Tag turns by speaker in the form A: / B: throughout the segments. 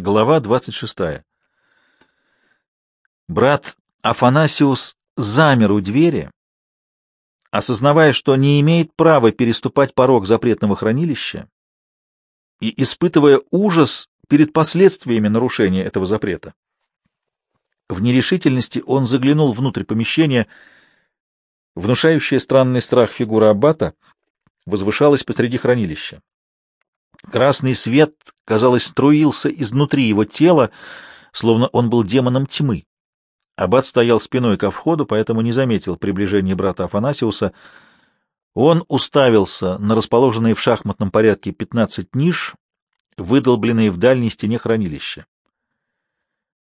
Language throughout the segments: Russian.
A: Глава 26. Брат Афанасиус замер у двери, осознавая, что не имеет права переступать порог запретного хранилища и испытывая ужас перед последствиями нарушения этого запрета. В нерешительности он заглянул внутрь помещения. Внушающая странный страх фигура аббата возвышалась посреди хранилища. Красный свет, казалось, струился изнутри его тела, словно он был демоном тьмы. Аббат стоял спиной ко входу, поэтому не заметил приближения брата Афанасиуса. Он уставился на расположенные в шахматном порядке пятнадцать ниш, выдолбленные в дальней стене хранилища.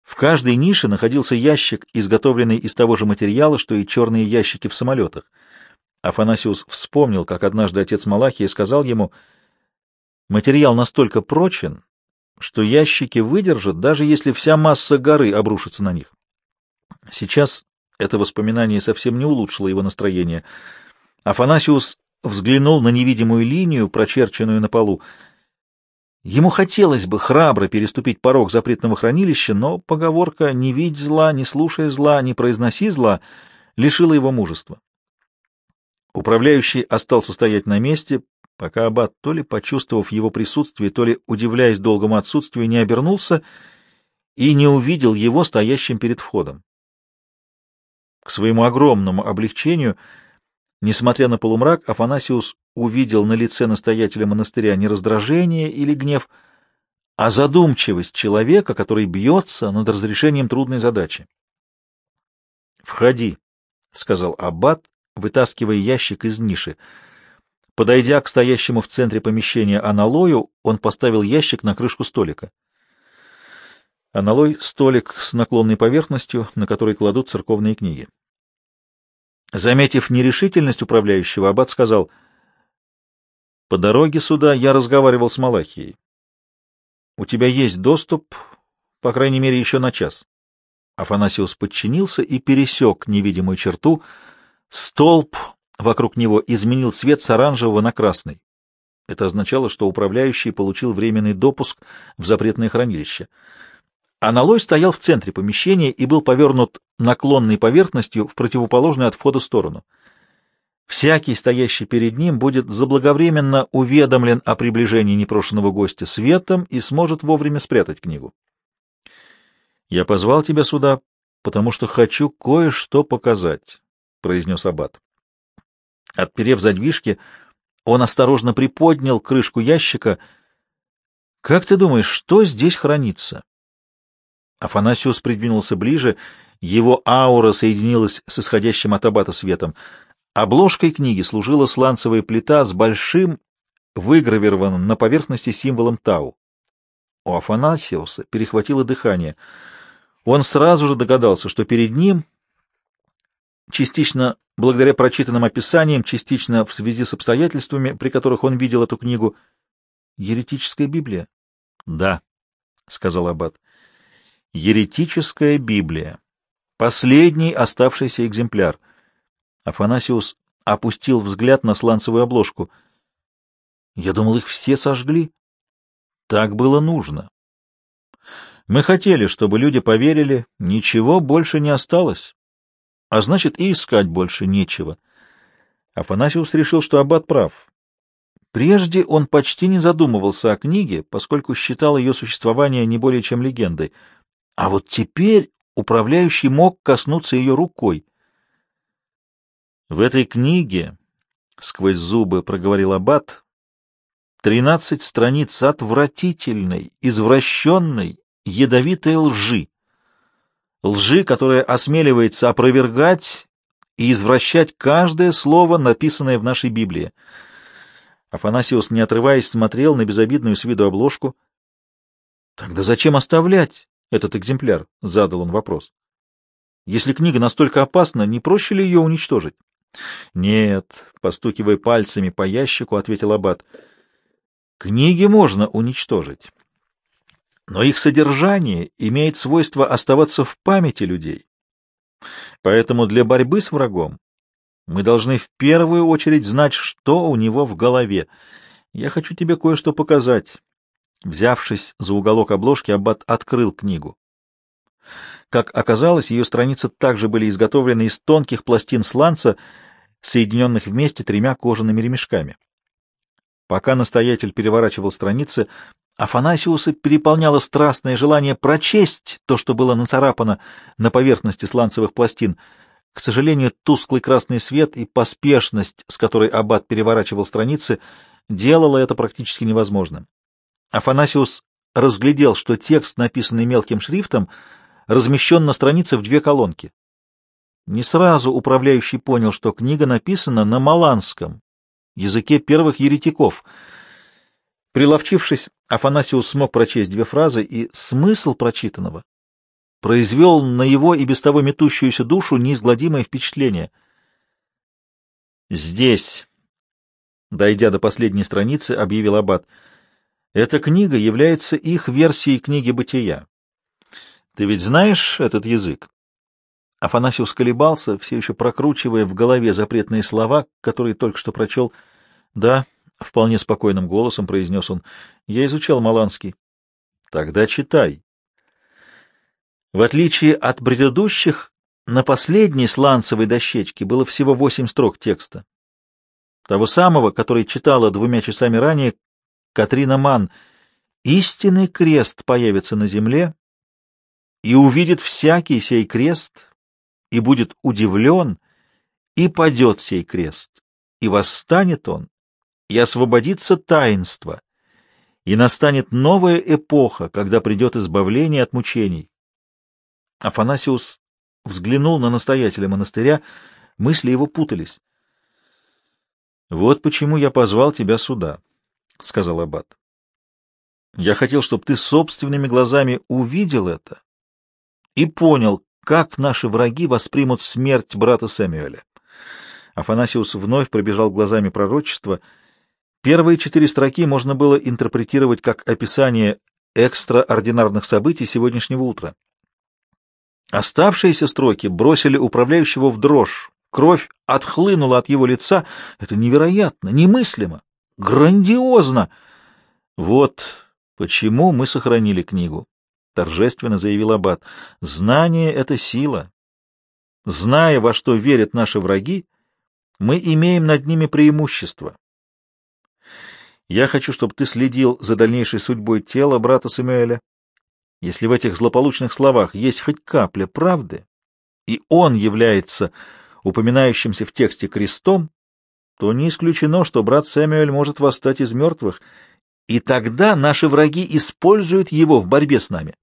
A: В каждой нише находился ящик, изготовленный из того же материала, что и черные ящики в самолетах. Афанасиус вспомнил, как однажды отец Малахия сказал ему — Материал настолько прочен, что ящики выдержат, даже если вся масса горы обрушится на них. Сейчас это воспоминание совсем не улучшило его настроение. Афанасиус взглянул на невидимую линию, прочерченную на полу. Ему хотелось бы храбро переступить порог запретного хранилища, но поговорка «не видь зла, не слушай зла, не произноси зла» лишила его мужества. Управляющий остался стоять на месте, пока аббат, то ли почувствовав его присутствие, то ли удивляясь долгому отсутствию, не обернулся и не увидел его стоящим перед входом. К своему огромному облегчению, несмотря на полумрак, Афанасиус увидел на лице настоятеля монастыря не раздражение или гнев, а задумчивость человека, который бьется над разрешением трудной задачи. «Входи», — сказал аббат, вытаскивая ящик из ниши. Подойдя к стоящему в центре помещения аналою, он поставил ящик на крышку столика. Аналой — столик с наклонной поверхностью, на который кладут церковные книги. Заметив нерешительность управляющего, аббат сказал, «По дороге сюда я разговаривал с Малахией. У тебя есть доступ, по крайней мере, еще на час». Афанасиус подчинился и пересек невидимую черту. Столб Вокруг него изменил цвет с оранжевого на красный. Это означало, что управляющий получил временный допуск в запретное хранилище. Аналой стоял в центре помещения и был повернут наклонной поверхностью в противоположную от входа сторону. Всякий, стоящий перед ним, будет заблаговременно уведомлен о приближении непрошенного гостя светом и сможет вовремя спрятать книгу. «Я позвал тебя сюда, потому что хочу кое-что показать», — произнес Аббат. Отперев задвижки, он осторожно приподнял крышку ящика. — Как ты думаешь, что здесь хранится? Афанасиус придвинулся ближе, его аура соединилась с исходящим от абата светом. Обложкой книги служила сланцевая плита с большим, выгравированным на поверхности символом Тау. У Афанасиуса перехватило дыхание. Он сразу же догадался, что перед ним частично благодаря прочитанным описаниям, частично в связи с обстоятельствами, при которых он видел эту книгу. Еретическая Библия? — Да, — сказал Аббат. — Еретическая Библия. Последний оставшийся экземпляр. Афанасиус опустил взгляд на сланцевую обложку. Я думал, их все сожгли. Так было нужно. Мы хотели, чтобы люди поверили, ничего больше не осталось а значит и искать больше нечего. Афанасиус решил, что аббат прав. Прежде он почти не задумывался о книге, поскольку считал ее существование не более чем легендой. А вот теперь управляющий мог коснуться ее рукой. В этой книге, — сквозь зубы проговорил аббат, — тринадцать страниц отвратительной, извращенной, ядовитой лжи лжи, которая осмеливается опровергать и извращать каждое слово, написанное в нашей Библии. Афанасиус, не отрываясь, смотрел на безобидную с виду обложку. — Тогда зачем оставлять этот экземпляр? — задал он вопрос. — Если книга настолько опасна, не проще ли ее уничтожить? — Нет, — постукивая пальцами по ящику, ответил Аббат. — Книги можно уничтожить но их содержание имеет свойство оставаться в памяти людей. Поэтому для борьбы с врагом мы должны в первую очередь знать, что у него в голове. Я хочу тебе кое-что показать. Взявшись за уголок обложки, Аббат открыл книгу. Как оказалось, ее страницы также были изготовлены из тонких пластин сланца, соединенных вместе тремя кожаными ремешками. Пока настоятель переворачивал страницы, Афанасиуса переполняло страстное желание прочесть то, что было нацарапано на поверхности сланцевых пластин. К сожалению, тусклый красный свет и поспешность, с которой аббат переворачивал страницы, делало это практически невозможным. Афанасиус разглядел, что текст, написанный мелким шрифтом, размещен на странице в две колонки. Не сразу управляющий понял, что книга написана на маланском, языке первых еретиков. Приловчившись, Афанасиус смог прочесть две фразы, и смысл прочитанного произвел на его и без того метущуюся душу неизгладимое впечатление. «Здесь», — дойдя до последней страницы, объявил Аббат, — «эта книга является их версией книги «Бытия». Ты ведь знаешь этот язык?» Афанасиус колебался, все еще прокручивая в голове запретные слова, которые только что прочел. «Да», — вполне спокойным голосом произнес он, — «я изучал Маланский». «Тогда читай». В отличие от предыдущих, на последней сланцевой дощечке было всего восемь строк текста. Того самого, который читала двумя часами ранее Катрина Ман. «Истинный крест появится на земле, и увидит всякий сей крест, и будет удивлен, и падет сей крест, и восстанет он, и освободится таинство, и настанет новая эпоха, когда придет избавление от мучений. Афанасиус взглянул на настоятеля монастыря, мысли его путались. — Вот почему я позвал тебя сюда, — сказал аббат. — Я хотел, чтобы ты собственными глазами увидел это и понял, как наши враги воспримут смерть брата Сэмюэля. Афанасиус вновь пробежал глазами пророчество. Первые четыре строки можно было интерпретировать как описание экстраординарных событий сегодняшнего утра. Оставшиеся строки бросили управляющего в дрожь. Кровь отхлынула от его лица. Это невероятно, немыслимо, грандиозно. Вот почему мы сохранили книгу торжественно заявил аббат. Знание — это сила. Зная, во что верят наши враги, мы имеем над ними преимущество. Я хочу, чтобы ты следил за дальнейшей судьбой тела брата Самуэля. Если в этих злополучных словах есть хоть капля правды, и он является упоминающимся в тексте крестом, то не исключено, что брат Сэмюэль может восстать из мертвых, и тогда наши враги используют его в борьбе с нами.